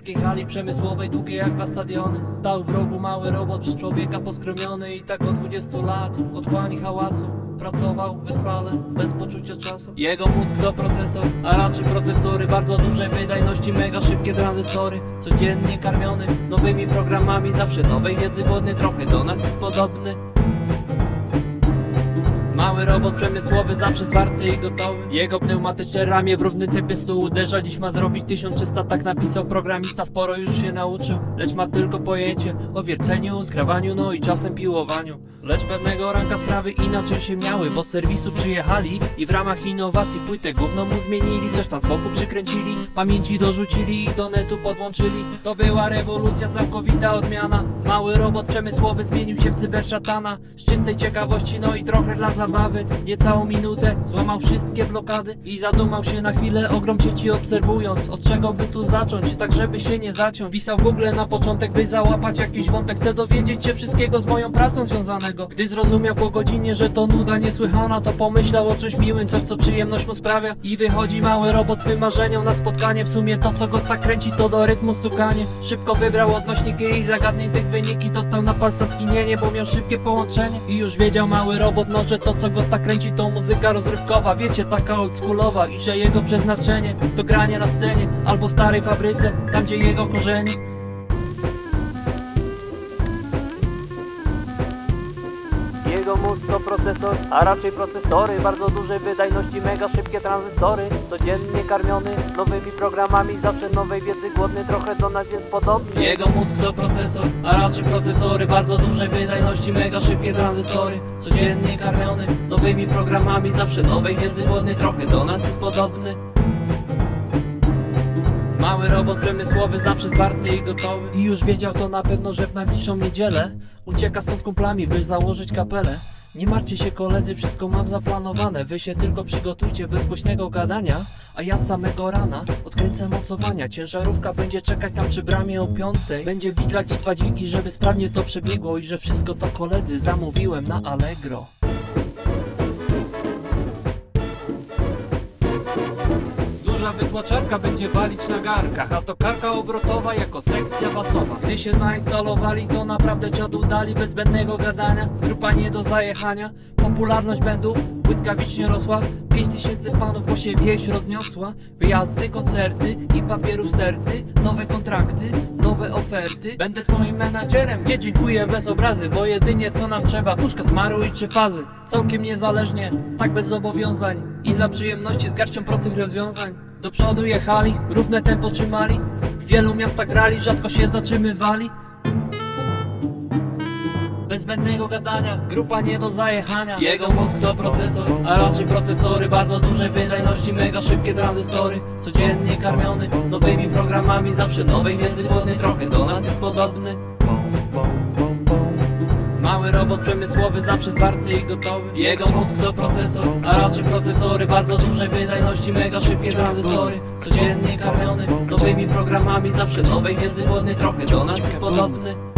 wielkiej hali przemysłowej, długie jak dwa stadiony. Stał w rogu mały robot przez człowieka poskromiony I tak od 20 lat, otchłani hałasu Pracował wytrwale, bez poczucia czasu. Jego mózg to procesor, a raczej procesory. Bardzo dużej wydajności, mega szybkie tranzystory. Codziennie karmiony nowymi programami Zawsze nowej wiedzy głodny, trochę do nas jest podobny Mały robot przemysłowy zawsze zwarty i gotowy. Jego pneumatyczne ramię w równym tempie stu uderza. Dziś ma zrobić 1300, tak napisał programista. Sporo już się nauczył, lecz ma tylko pojęcie O wierceniu, skrawaniu, no i czasem piłowaniu. Lecz pewnego ranka sprawy inaczej się miały Bo z serwisu przyjechali i w ramach innowacji Płytę gówno mu zmienili, coś tam z boku przykręcili Pamięci dorzucili i do netu podłączyli. To była rewolucja, całkowita odmiana. Mały robot przemysłowy zmienił się w cyberszatana Z czystej ciekawości, no i trochę dla zabawy Niecałą minutę złamał wszystkie blokady I zadumał się na chwilę ogrom sieci obserwując Od czego by tu zacząć, tak żeby się nie zaciąć. Pisał w Google na początek, by załapać jakiś wątek. Chcę dowiedzieć się wszystkiego z moją pracą związanego. Gdy zrozumiał po godzinie, że to nuda niesłychana To pomyślał o czymś miłym, coś co przyjemność mu sprawia. I wychodzi mały robot swym marzeniom na spotkanie. W sumie to co go tak kręci to do rytmu stukanie. Szybko wybrał odnośniki i zagadnień tych wyniki. Dostał na palca skinienie, bo miał szybkie połączenie. I już wiedział mały robot, no że to co go tak kręci to muzyka rozrywkowa. Wiecie, taka oldschoolowa. I że jego przeznaczenie To granie na scenie albo w starej fabryce Tam gdzie jego korzenie Jego mózg to procesor, a raczej procesory. Bardzo dużej wydajności, mega szybkie tranzystory. Codziennie karmiony nowymi programami Zawsze nowej wiedzy głodny, trochę do nas jest podobny Jego mózg to procesor, a raczej procesory. Bardzo dużej wydajności, mega szybkie tranzystory. Codziennie karmiony nowymi programami Zawsze nowej wiedzy głodny, trochę do nas jest podobny Mały robot przemysłowy zawsze zwarty i gotowy. I już wiedział to na pewno, że w najbliższą niedzielę Ucieka stąd z kumplami, by założyć kapelę. Nie martwcie się koledzy, wszystko mam zaplanowane. Wy się tylko przygotujcie bez głośnego gadania A ja z samego rana odkręcę mocowania. Ciężarówka będzie czekać tam przy bramie o piątej. Będzie widlak i dwa dźwigi, żeby sprawnie to przebiegło I że wszystko to koledzy zamówiłem na Allegro Wytłaczarka będzie walić na garkach, a to karka obrotowa jako sekcja basowa. Gdy się zainstalowali, to naprawdę dziadu dali bez zbędnego gadania. Grupa nie do zajechania, popularność będu błyskawicznie rosła. 5000 fanów, bo się wieś rozniosła. Wyjazdy, koncerty i papierów sterty, nowe kontrakty, nowe oferty. Będę twoim menadżerem, nie dziękuję bez obrazy, bo jedynie co nam trzeba, puszka smaru i trzy fazy. Całkiem niezależnie, tak bez zobowiązań i dla przyjemności z garścią prostych rozwiązań. Do przodu jechali, równe tempo trzymali W wielu miastach grali, rzadko się zatrzymywali bez zbędnego gadania, grupa nie do zajechania. Jego mózg to procesor, a raczej procesory. Bardzo dużej wydajności, mega szybkie tranzystory. Codziennie karmiony nowymi programami Zawsze nowej wiedzy głodny, trochę do nas jest podobny. Mały robot przemysłowy zawsze zwarty i gotowy. Jego mózg to procesor, a raczej procesory. Bardzo dużej wydajności, mega szybkie tranzystory. Codziennie karmiony nowymi programami Zawsze nowej wiedzy głodny, trochę do nas jest podobny